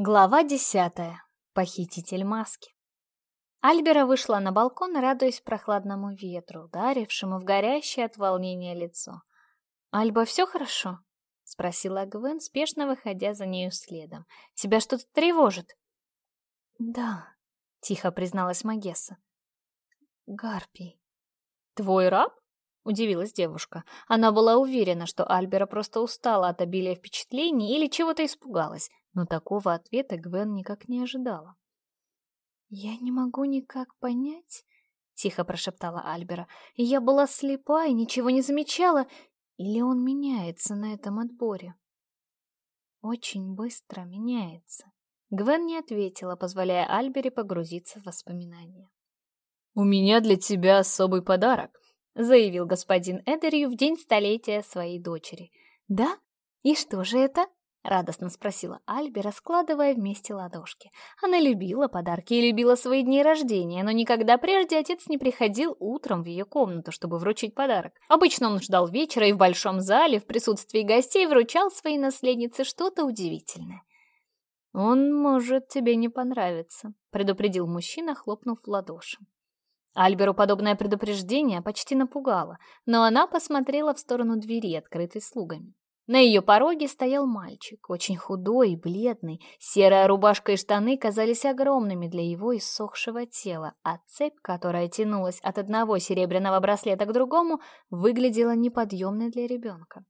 Глава десятая. Похититель маски. Альбера вышла на балкон, радуясь прохладному ветру, ударившему в горящее от волнения лицо. «Альба, все хорошо?» — спросила Гвен, спешно выходя за нею следом. «Тебя что-то тревожит?» «Да», — тихо призналась Магесса. «Гарпий». «Твой раб?» — удивилась девушка. Она была уверена, что Альбера просто устала от обилия впечатлений или чего-то испугалась но такого ответа Гвен никак не ожидала. «Я не могу никак понять», — тихо прошептала Альбера. «Я была слепа и ничего не замечала. Или он меняется на этом отборе?» «Очень быстро меняется». Гвен не ответила, позволяя Альбере погрузиться в воспоминания. «У меня для тебя особый подарок», — заявил господин Эдерью в день столетия своей дочери. «Да? И что же это?» радостно спросила Альби, раскладывая вместе ладошки. Она любила подарки и любила свои дни рождения, но никогда прежде отец не приходил утром в ее комнату, чтобы вручить подарок. Обычно он ждал вечера и в большом зале, в присутствии гостей, вручал своей наследнице что-то удивительное. «Он может тебе не понравиться», — предупредил мужчина, хлопнув в ладоши. Альберу подобное предупреждение почти напугало, но она посмотрела в сторону двери, открытой слугами. На ее пороге стоял мальчик, очень худой и бледный. Серая рубашка и штаны казались огромными для его иссохшего тела, а цепь, которая тянулась от одного серебряного браслета к другому, выглядела неподъемной для ребенка.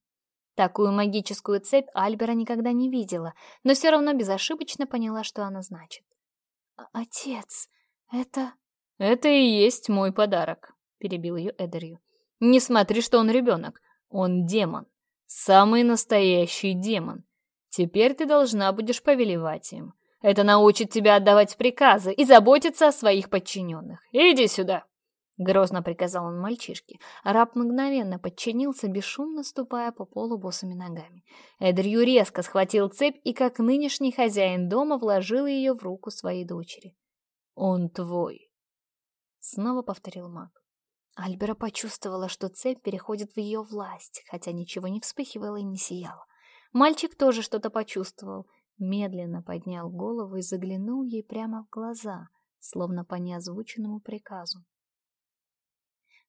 Такую магическую цепь Альбера никогда не видела, Самый настоящий демон. Теперь ты должна будешь повелевать им. Это научит тебя отдавать приказы и заботиться о своих подчиненных. Иди сюда!» Грозно приказал он мальчишке. Раб мгновенно подчинился, бесшумно ступая по полу босыми ногами. Эдрью резко схватил цепь и, как нынешний хозяин дома, вложил ее в руку своей дочери. «Он твой!» Снова повторил маг. Альбера почувствовала, что цепь переходит в ее власть, хотя ничего не вспыхивало и не сияло. Мальчик тоже что-то почувствовал. Медленно поднял голову и заглянул ей прямо в глаза, словно по неозвученному приказу.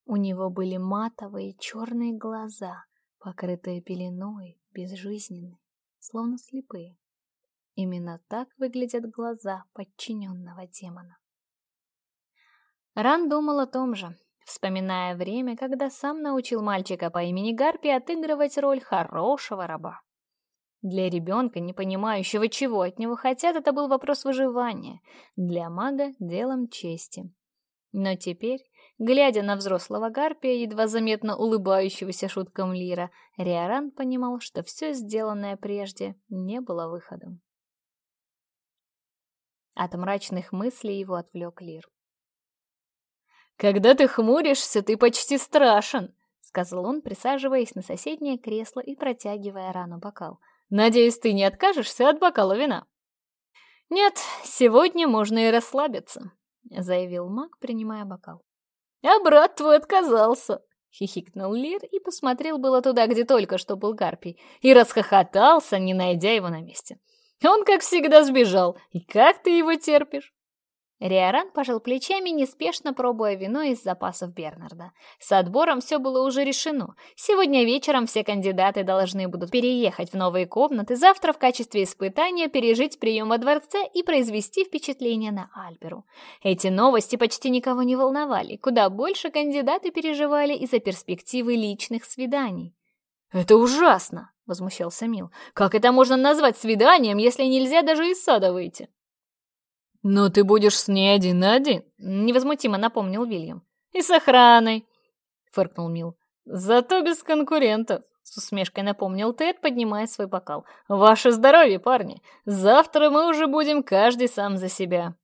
У него были матовые черные глаза, покрытые пеленой, безжизненные, словно слепые. Именно так выглядят глаза подчиненного демона. Ран думал о том же вспоминая время, когда сам научил мальчика по имени Гарпи отыгрывать роль хорошего раба. Для ребенка, не понимающего, чего от него хотят, это был вопрос выживания, для мага — делом чести. Но теперь, глядя на взрослого Гарпия, едва заметно улыбающегося шуткам Лира, Риоран понимал, что все сделанное прежде не было выходом. От мрачных мыслей его отвлек Лир. Когда ты хмуришься, ты почти страшен, сказал он, присаживаясь на соседнее кресло и протягивая рану бокал. Надеюсь, ты не откажешься от бокала вина. Нет, сегодня можно и расслабиться, заявил Мак, принимая бокал. А брат твой отказался, хихикнул Лир и посмотрел было туда, где только что был Гарпий, и расхохотался, не найдя его на месте. Он, как всегда, сбежал. И как ты его терпишь? Риаран пожал плечами, неспешно пробуя вино из запасов Бернарда. С отбором все было уже решено. Сегодня вечером все кандидаты должны будут переехать в новые комнаты, завтра в качестве испытания пережить прием во дворце и произвести впечатление на Альберу. Эти новости почти никого не волновали. Куда больше кандидаты переживали из-за перспективы личных свиданий. «Это ужасно!» — возмущался Мил. «Как это можно назвать свиданием, если нельзя даже из сада выйти?» Но ты будешь с ней один на один? Невозмутимо напомнил Вильям. И с охраной, фыркнул Мил. Зато без конкурентов. С усмешкой напомнил Тед, поднимая свой бокал. «Ваше здоровье, парни! Завтра мы уже будем каждый сам за себя!»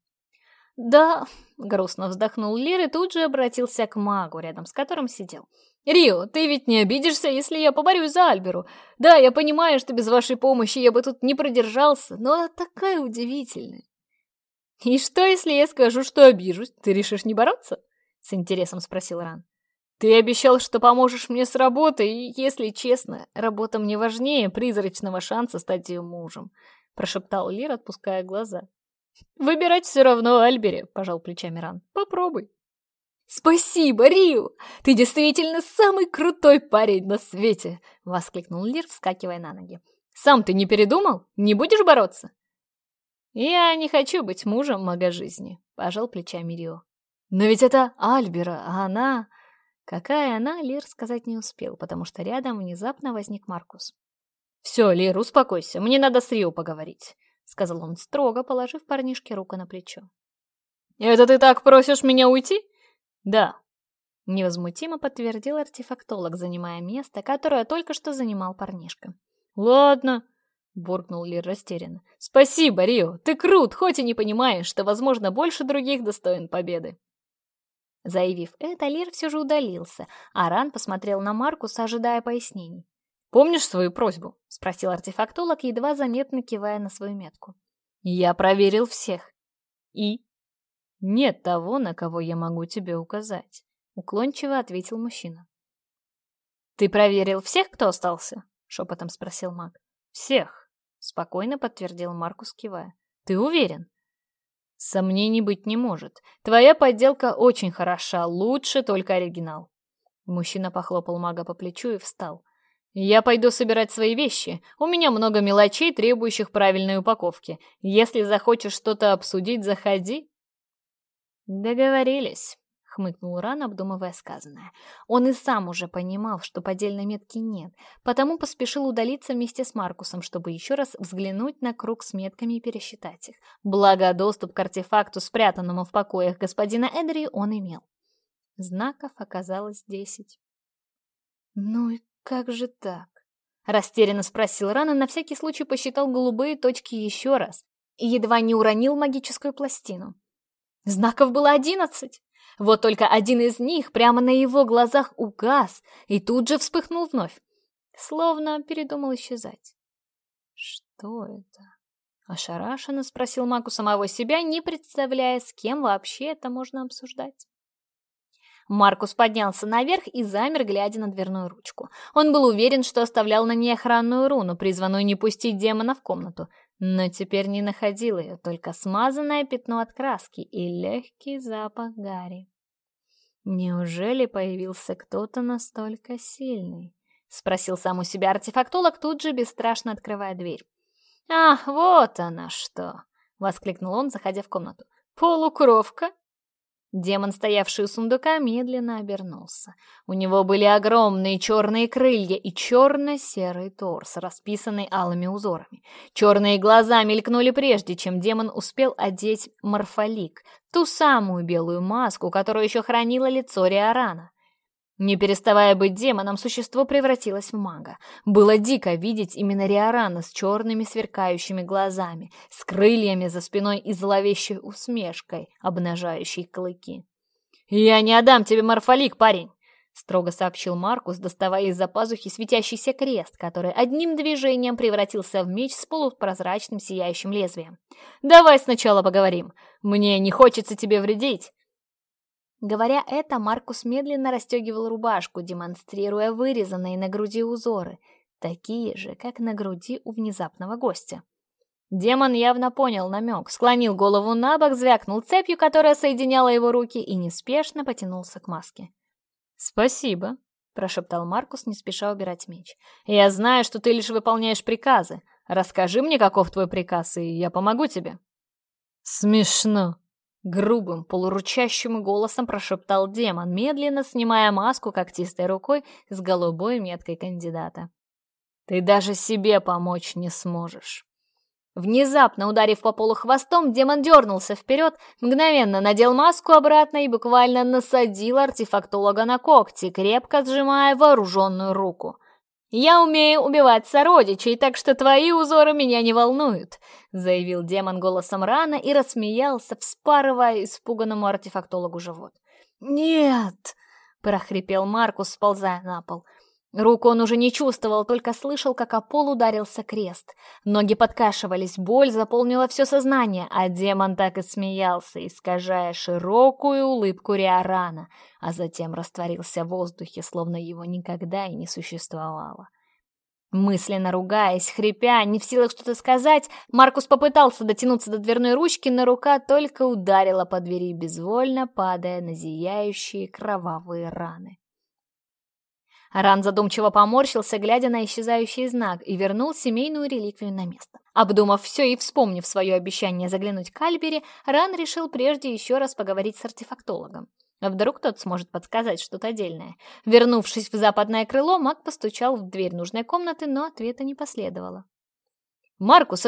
«Да», — грустно вздохнул Лир и тут же обратился к магу, рядом с которым сидел. «Рио, ты ведь не обидишься, если я поборюсь за Альберу. Да, я понимаю, что без вашей помощи я бы тут не продержался, но она такая удивительная. «И что, если я скажу, что обижусь? Ты решишь не бороться?» — с интересом спросил Ран. «Ты обещал, что поможешь мне с работой, и, если честно, работа мне важнее призрачного шанса стать ее мужем», прошептал Лир, отпуская глаза. «Выбирать все равно Альбери», — пожал плечами Ран. «Попробуй». «Спасибо, Рио! Ты действительно самый крутой парень на свете!» — воскликнул Лир, вскакивая на ноги. «Сам ты не передумал? Не будешь бороться?» «Я не хочу быть мужем мага жизни», — пожал плечами Рио. «Но ведь это Альбера, а она...» Какая она, Лир сказать не успел, потому что рядом внезапно возник Маркус. «Все, Лир, успокойся, мне надо с Рио поговорить», — сказал он строго, положив парнишке руку на плечо. «Это ты так просишь буркнул Лир растерянно. «Спасибо, Рио! Ты крут, хоть и не понимаешь, что, возможно, больше других достоин победы!» Заявив это, Лир все же удалился, а Ран посмотрел на Маркуса, ожидая пояснений. «Помнишь свою просьбу?» — спросил артефактолог, едва заметно кивая на свою метку. «Я проверил всех. И?» «Нет того, на кого я могу тебе указать», — уклончиво ответил мужчина. «Ты проверил всех, кто остался?» — шепотом спросил маг. «Всех». Спокойно подтвердил Маркус, кивая. «Ты уверен?» «Сомнений быть не может. Твоя подделка очень хороша, лучше только оригинал». Мужчина похлопал мага по плечу и встал. «Я пойду собирать свои вещи. У меня много мелочей, требующих правильной упаковки. Если захочешь что-то обсудить, заходи». «Договорились» хмыкнул Ран, обдумывая сказанное. Он и сам уже понимал, что поддельной метки нет, потому поспешил удалиться вместе с Маркусом, чтобы еще раз взглянуть на круг с метками и пересчитать их. Благо, доступ к артефакту, спрятанному в покоях господина Эдри, он имел. Знаков оказалось десять. «Ну и как же так?» Растерянно спросил Ран и на всякий случай посчитал голубые точки еще раз и едва не уронил магическую пластину. Знаков было одиннадцать. Вот только один из них прямо на его глазах угас и тут же вспыхнул вновь, словно передумал исчезать. «Что это?» — ошарашенно спросил Мак у самого себя, не представляя, с кем вообще это можно обсуждать. Маркус поднялся наверх и замер, глядя на дверную ручку. Он был уверен, что оставлял на ней охранную руну, призванную не пустить демона в комнату — но теперь не находил ее, только смазанное пятно от краски и легкий запах гари. «Неужели появился кто-то настолько сильный?» — спросил сам у себя артефактолог, тут же бесстрашно открывая дверь. «Ах, вот она что!» — воскликнул он, заходя в комнату. «Полукровка Демон, стоявший у сундука, медленно обернулся. У него были огромные черные крылья и черно-серый торс, расписанный алыми узорами. Черные глаза мелькнули прежде, чем демон успел одеть морфолик, ту самую белую маску, которую еще хранило лицо Риорана. Не переставая быть демоном, существо превратилось в мага. Было дико видеть именно Риорана с черными сверкающими глазами, с крыльями за спиной и зловещей усмешкой, обнажающей клыки. «Я не отдам тебе морфолик, парень!» — строго сообщил Маркус, доставая из-за пазухи светящийся крест, который одним движением превратился в меч с полупрозрачным сияющим лезвием. «Давай сначала поговорим. Мне не хочется тебе вредить, Говоря это, Маркус медленно расстегивал рубашку, демонстрируя вырезанные на груди узоры, такие же, как на груди у внезапного гостя. Демон явно понял намек, склонил голову на бок, звякнул цепью, которая соединяла его руки, и неспешно потянулся к маске. «Спасибо», — прошептал Маркус, не спеша убирать меч. «Я знаю, что ты лишь выполняешь приказы. Расскажи мне, каков твой приказ, и я помогу тебе». «Смешно», Грубым, полуручащим голосом прошептал демон, медленно снимая маску когтистой рукой с голубой меткой кандидата. «Ты даже себе помочь не сможешь». Внезапно ударив по полу хвостом, демон дернулся вперед, мгновенно надел маску обратно и буквально насадил артефактолога на когти, крепко сжимая вооруженную руку. «Я умею убивать сородичей, так что твои узоры меня не волнуют», заявил демон голосом рана и рассмеялся, вспарывая испуганному артефактологу живот. «Нет!» — прохрипел Маркус, сползая на пол. Руку он уже не чувствовал, только слышал, как о пол ударился крест. Ноги подкашивались, боль заполнила все сознание, а демон так и смеялся, искажая широкую улыбку Риорана, а затем растворился в воздухе, словно его никогда и не существовало. Мысленно ругаясь, хрипя, не в силах что-то сказать, Маркус попытался дотянуться до дверной ручки, но рука только ударила по двери безвольно, падая на зияющие кровавые раны. Ран задумчиво поморщился, глядя на исчезающий знак, и вернул семейную реликвию на место. Обдумав все и вспомнив свое обещание заглянуть к Альбери, Ран решил прежде еще раз поговорить с артефактологом. А вдруг тот сможет подсказать что-то отдельное. Вернувшись в западное крыло, маг постучал в дверь нужной комнаты, но ответа не последовало. «Маркус,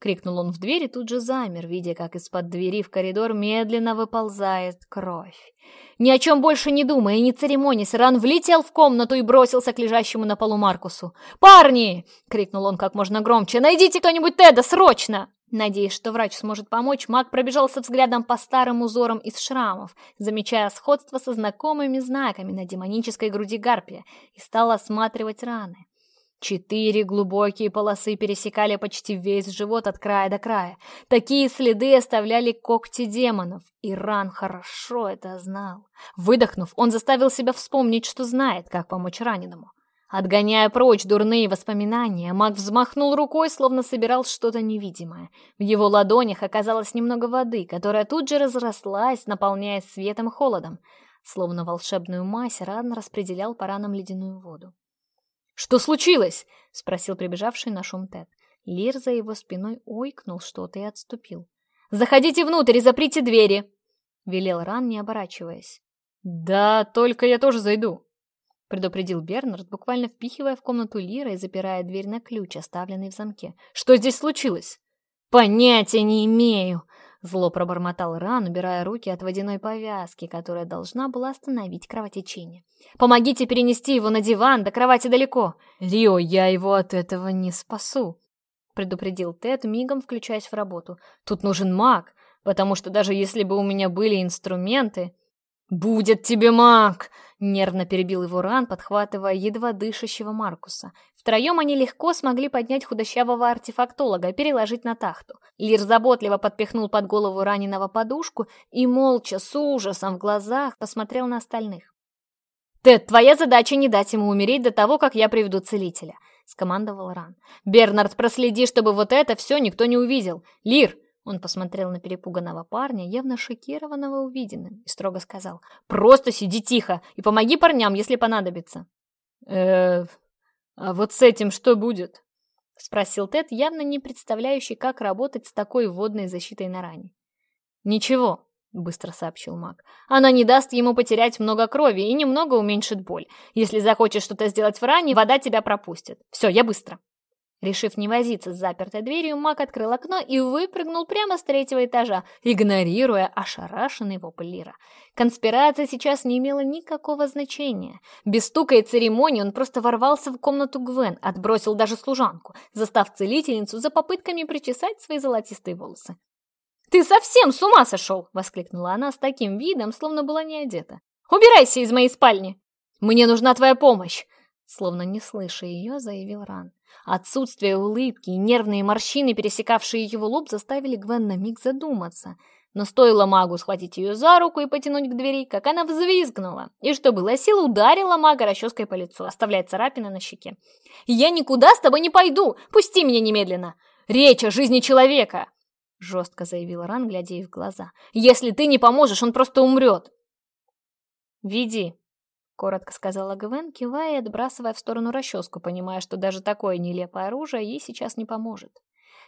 Крикнул он в дверь и тут же замер, видя, как из-под двери в коридор медленно выползает кровь. Ни о чем больше не думая и не церемонясь, Ран влетел в комнату и бросился к лежащему на полу Маркусу. «Парни!» — крикнул он как можно громче. «Найдите кто-нибудь Теда, срочно!» Надеясь, что врач сможет помочь, Мак пробежался взглядом по старым узорам из шрамов, замечая сходство со знакомыми знаками на демонической груди Гарпия, и стал осматривать раны. Четыре глубокие полосы пересекали почти весь живот от края до края. Такие следы оставляли когти демонов, и Ран хорошо это знал. Выдохнув, он заставил себя вспомнить, что знает, как помочь раненому. Отгоняя прочь дурные воспоминания, маг взмахнул рукой, словно собирал что-то невидимое. В его ладонях оказалось немного воды, которая тут же разрослась, наполняя светом и холодом. Словно волшебную мазь, Ран распределял по ранам ледяную воду. «Что случилось?» — спросил прибежавший на шум Тед. Лир за его спиной ойкнул что-то и отступил. «Заходите внутрь и заприте двери!» — велел Ран, не оборачиваясь. «Да, только я тоже зайду», — предупредил Бернард, буквально впихивая в комнату Лира и запирая дверь на ключ, оставленный в замке. «Что здесь случилось?» «Понятия не имею!» Зло пробормотал Ран, убирая руки от водяной повязки, которая должна была остановить кровотечение. «Помогите перенести его на диван, до кровати далеко!» Лио, я его от этого не спасу!» предупредил Тед, мигом включаясь в работу. «Тут нужен маг, потому что даже если бы у меня были инструменты...» «Будет тебе маг!» — нервно перебил его Ран, подхватывая едва дышащего Маркуса. Втроем они легко смогли поднять худощавого артефактолога, переложить на тахту. Лир заботливо подпихнул под голову раненого подушку и молча, с ужасом в глазах, посмотрел на остальных. «Тед, твоя задача не дать ему умереть до того, как я приведу целителя», — скомандовал Ран. «Бернард, проследи, чтобы вот это все никто не увидел. Лир, он посмотрел на перепуганного парня, явно шокированного увиденным, и строго сказал. «Просто сиди тихо и помоги парням, если понадобится». «Э, а Вот с этим что будет? Спросил Тед, явно не представляющий, как работать с такой водной защитой на ране. Ничего, быстро сообщил маг. Она не даст ему потерять много крови и немного уменьшит боль. Если захочешь что-то сделать в ране, вода тебя пропустит. Все, я быстро. Решив не возиться с запертой дверью, Мак открыл окно и выпрыгнул прямо с третьего этажа, игнорируя ошарашенный вопль Лира. Конспирация сейчас не имела никакого значения. Без стука и церемонии он просто ворвался в комнату Гвен, отбросил даже служанку, застав целительницу за попытками причесать свои золотистые волосы. «Ты совсем с ума сошел!» — воскликнула она с таким видом, словно была не одета. «Убирайся из моей спальни! Мне нужна твоя помощь! Словно не слыша ее, заявил Ран. Отсутствие улыбки и нервные морщины, пересекавшие его лоб, заставили Гвен на миг задуматься. Коротко сказала Гвен, кивая и отбрасывая в сторону расческу, понимая, что даже такое нелепое оружие ей сейчас не поможет.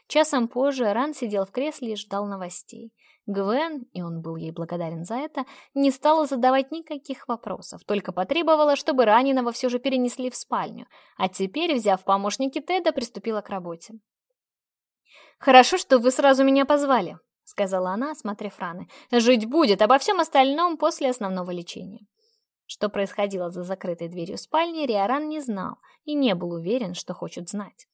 Часом позже Ран сидел в кресле и ждал новостей. Гвен, и он был ей благодарен за это, не стала задавать никаких вопросов, только потребовала, чтобы раненого все же перенесли в спальню, а теперь, взяв помощники Теда, приступила к работе. «Хорошо, что вы сразу меня позвали», — сказала она, осмотрев раны. «Жить будет, обо всем остальном после основного лечения» что происходило за закрытой дверью спальни, Риоран не знал и не был уверен, что хочет знать.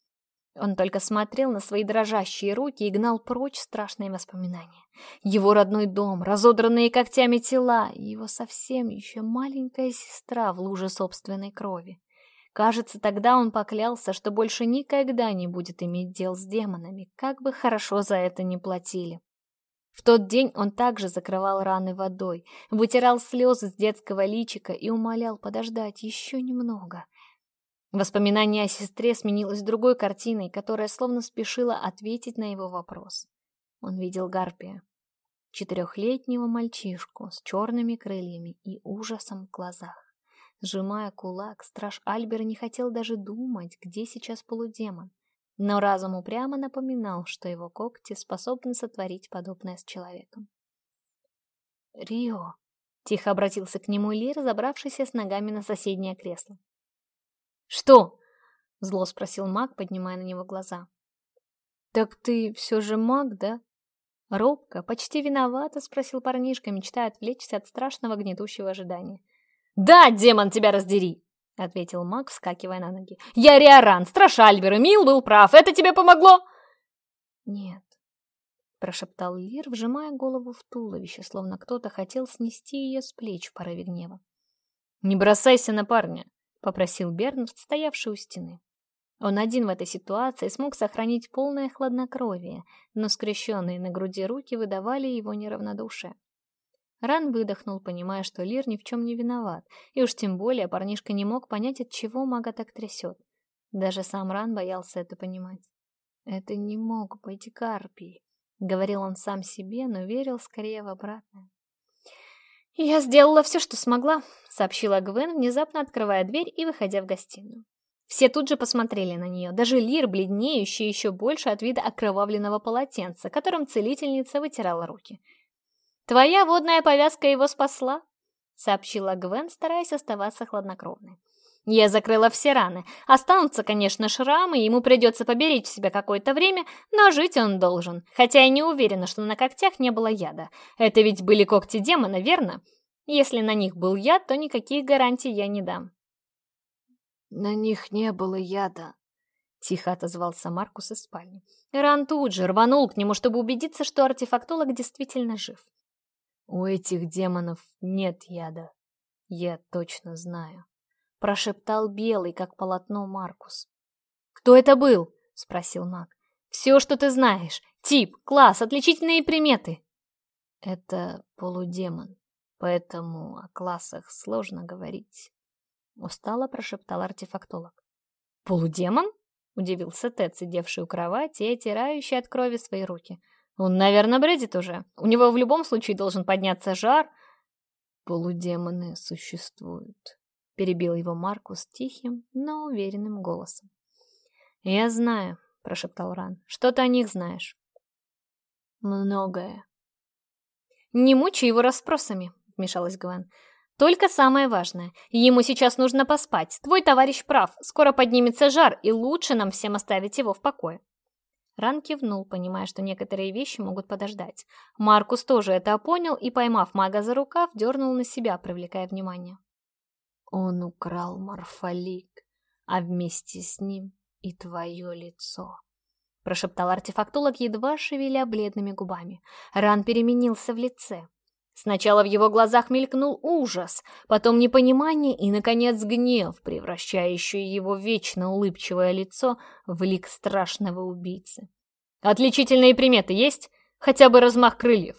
Он только смотрел на свои дрожащие руки и гнал прочь страшные воспоминания. Его родной дом, разодранные когтями тела, его совсем еще маленькая сестра в луже собственной крови. Кажется, тогда он поклялся, что больше никогда не будет иметь дел с демонами, как бы хорошо за это ни платили. В тот день он также закрывал раны водой, вытирал слезы с детского личика и умолял подождать еще немного. Воспоминание о сестре сменилось другой картиной, которая словно спешила ответить на его вопрос. Он видел Гарпия. Четырехлетнего мальчишку с черными крыльями и ужасом в глазах. Сжимая кулак, страж Альбера не хотел даже думать, где сейчас полудемон. Но разум упрямо напоминал, что его когти способны сотворить подобное с человеком. «Рио!» — тихо обратился к нему Лир, забравшийся с ногами на соседнее кресло. «Что?» — зло спросил маг, поднимая на него глаза. «Так ты все же маг, да?» Робко, почти виновато спросил парнишка, мечтая отвлечься от страшного гнетущего ожидания. «Да, демон, тебя раздери!» — ответил Мак, вскакивая на ноги. «Я Риоран, страж Альбера, Мил был прав, это тебе помогло?» «Нет», — прошептал Лир, вжимая голову в туловище, словно кто-то хотел снести ее с плеч в порыве гнева. «Не бросайся на парня», — попросил Бернард, стоявший у стены. Он один в этой ситуации смог сохранить полное хладнокровие, но скрещенные на груди руки выдавали его неравнодушие. Ран выдохнул, понимая, что Лир ни в чем не виноват, и уж тем более парнишка не мог понять, от чего мага так трясет. Даже сам Ран боялся это понимать. «Это не мог быть Гарпий», — говорил он сам себе, но верил скорее в обратное. «Я сделала все, что смогла», — сообщила Гвен, внезапно открывая дверь и выходя в гостиную. Все тут же посмотрели на нее, даже Лир, бледнеющий еще больше «Твоя водная повязка его спасла», — сообщила Гвен, стараясь оставаться хладнокровной. «Я закрыла все раны. Останутся, конечно, шрамы, ему придется поберечь себя какое-то время, но жить он должен. Хотя я не уверена, что на когтях не было яда. Это ведь были когти демона, верно? Если на них был яд, то никаких гарантий я не дам». «На них не было яда», — тихо отозвался Маркус из спальни. Иран тут же рванул к нему, чтобы убедиться, что артефактолог действительно жив. У этих демонов нет яда. Я точно знаю. Прошептал белый, как полотно, Маркус. «Кто это был?» — спросил маг. «Все, что ты знаешь. Тип, класс, отличительные приметы». «Это полудемон, поэтому о классах сложно говорить», — устало прошептал артефактолог. «Полудемон?» — удивился Тед, сидевший у кровати и отирающий от крови свои руки — он, Наверное, бредит уже. У него в любом случае должен подняться жар. Полудемоны существуют. Перебил его Маркус тихим, но уверенным голосом. Я знаю, прошептал Ран. Что ты о них знаешь? Многое. Не мучи его расспросами, вмешалась Гвен. Только самое важное. Ему сейчас нужно поспать. Твой товарищ прав. Скоро поднимется жар, и лучше нам всем оставить его в покое. Ран кивнул, понимая, что некоторые вещи могут подождать. Маркус тоже это понял и, поймав мага за рукав, дернул на себя, привлекая внимание. Он украл морфолик, а вместе с ним и твое лицо. Прошептал артефактолог, едва шевеля бледными губами. Ран переменился в лице. Сначала в его глазах мелькнул ужас, потом непонимание и, наконец, гнев, превращающий его вечно улыбчивое лицо в лик страшного убийцы. «Отличительные приметы есть? Хотя бы размах крыльев?»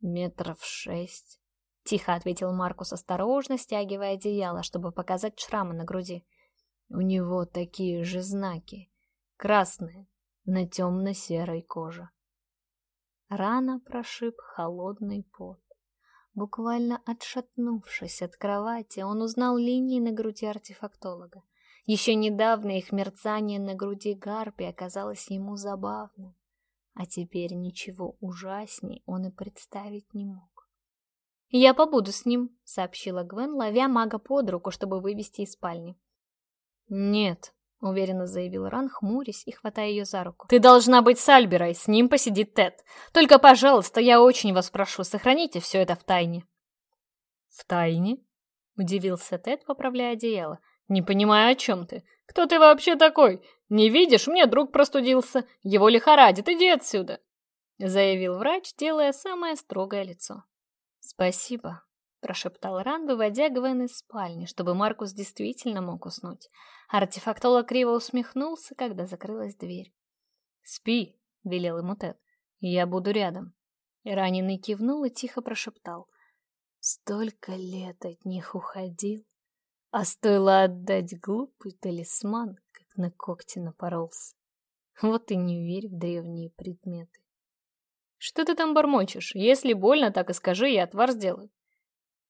«Метров шесть», — тихо ответил Маркус, осторожно стягивая одеяло, чтобы показать шрамы на груди. «У него такие же знаки. Красные, на темно-серой коже». Рана прошиб холодный пот. Буквально отшатнувшись от кровати, он узнал линии на груди артефактолога. Еще недавно их мерцание на груди Гарпи оказалось ему забавным, а теперь ничего ужасней он и представить не мог. «Я побуду с ним», — сообщила Гвен, ловя мага под руку, чтобы вывести из спальни. «Нет», уверенно заявил Ран, хмурясь и хватая ее за руку. «Ты должна быть с Альберой, с ним посидит Тед. Только, пожалуйста, я очень вас прошу, сохраните все это в тайне». «В тайне?» — удивился Тед, поправляя одеяло. «Не понимаю, о чем ты. Кто ты вообще такой? Не видишь, мне друг простудился. Его лихорадит, иди отсюда!» — заявил врач, делая самое строгое лицо. «Спасибо», — прошептал Ран, выводя Гвен из спальни, чтобы Маркус действительно мог уснуть. Артефактолог криво усмехнулся,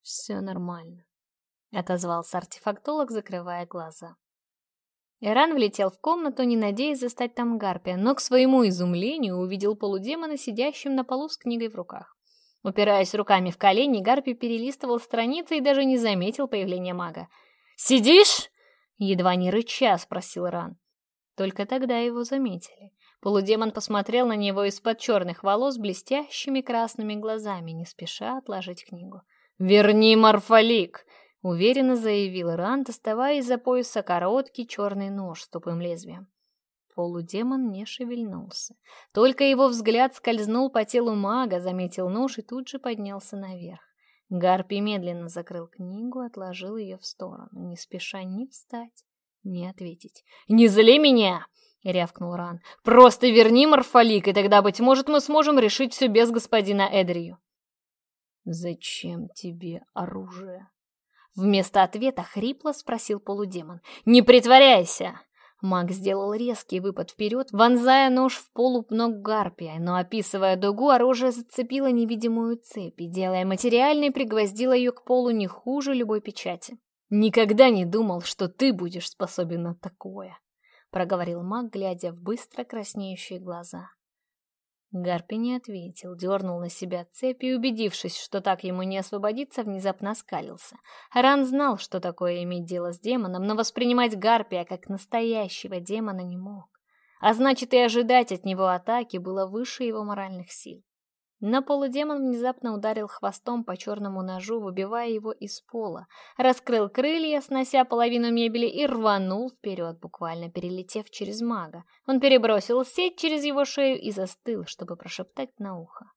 когда закрылась дверь. «Спи», — велел ему Тед. «Я буду рядом». Раненый кивнул и тихо прошептал. «Столько лет от них уходил, А стоило отдать глупый талисман, как на когти напоролся. Вот и не верь в древние предметы. Что ты там бормочешь? Если больно, так и скажи, я отвар сделаю. Все нормально, — отозвался артефактолог, закрывая глаза. Иран влетел в комнату, не надеясь застать там Гарпия, но к своему изумлению увидел полудемона, сидящим на полу Верни مرفلیق уверенно заявил Ран, доставая из-за пояса короткий черный нож с тупым лезвием. Полудемон не шевельнулся. Только его взгляд скользнул по телу мага, заметил нож и тут же поднялся наверх. Гарпи медленно закрыл книгу, отложил ее в сторону, не спеша ни встать, ни ответить. «Не зли меня!» — рявкнул Ран. «Просто верни Морфолик, и тогда, быть может, мы сможем решить все без господина Эдрию». «Зачем тебе оружие?» Вместо ответа хрипло спросил полудемон. «Не притворяйся!» Маг сделал резкий выпад вперед, вонзая нож в полу ног гарпия, но, описывая дугу, оружие зацепило невидимую цепь и, делая материальной, пригвоздило ее к полу не хуже любой печати. «Никогда не думал, что ты будешь способен на такое», — проговорил маг, глядя в быстро краснеющие глаза. Гарпи не ответил, дернул на себя цепь и, убедившись, что так ему не освободиться, внезапно скалился. Ран знал, что такое иметь дело с демоном, но воспринимать Гарпия как настоящего демона не мог. А значит, и ожидать от него атаки было выше его моральных сил. Но полудемон внезапно ударил хвостом по черному ножу, выбивая его из пола, раскрыл крылья, снося половину мебели и рванул вперед, буквально перелетев через мага. Он перебросил сеть через его шею и застыл, чтобы прошептать на ухо.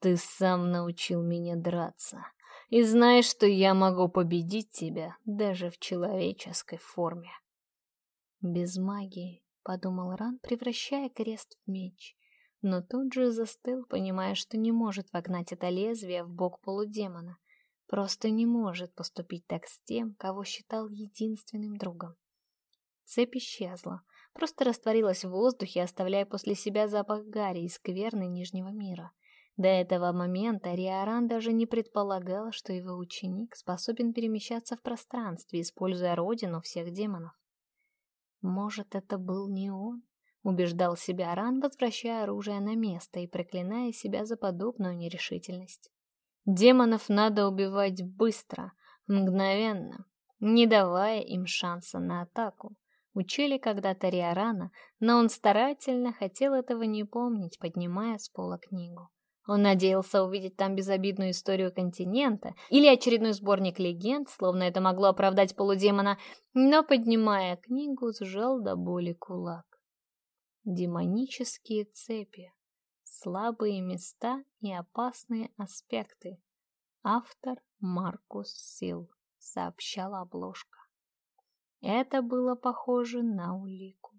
«Ты сам научил меня драться, и знаешь, что я могу победить тебя даже в человеческой форме». «Без магии», — подумал Ран, превращая крест в меч — но тут же застыл, понимая, что не может вогнать это лезвие в бок полудемона. Просто не может поступить так с тем, кого считал единственным другом. Цепь исчезла, просто растворилась в воздухе, оставляя после себя запах гари и скверны Нижнего мира. До этого момента Риоран даже не предполагал, что его ученик способен перемещаться в пространстве, используя родину всех демонов. Может, это был не он? убеждал себя Аран, возвращая оружие на место и проклиная себя за подобную нерешительность. Демонов надо убивать быстро, мгновенно, не давая им шанса на атаку. Учили когда-то Риарана, но он старательно хотел этого не помнить, поднимая с пола книгу. Он надеялся увидеть там безобидную историю континента или очередной сборник легенд, словно это могло оправдать полудемона, но, поднимая книгу, сжал до боли кулак демонические цепи, слабые места и опасные аспекты. Автор Маркус Сил, сообщала обложка. Это было похоже на улику.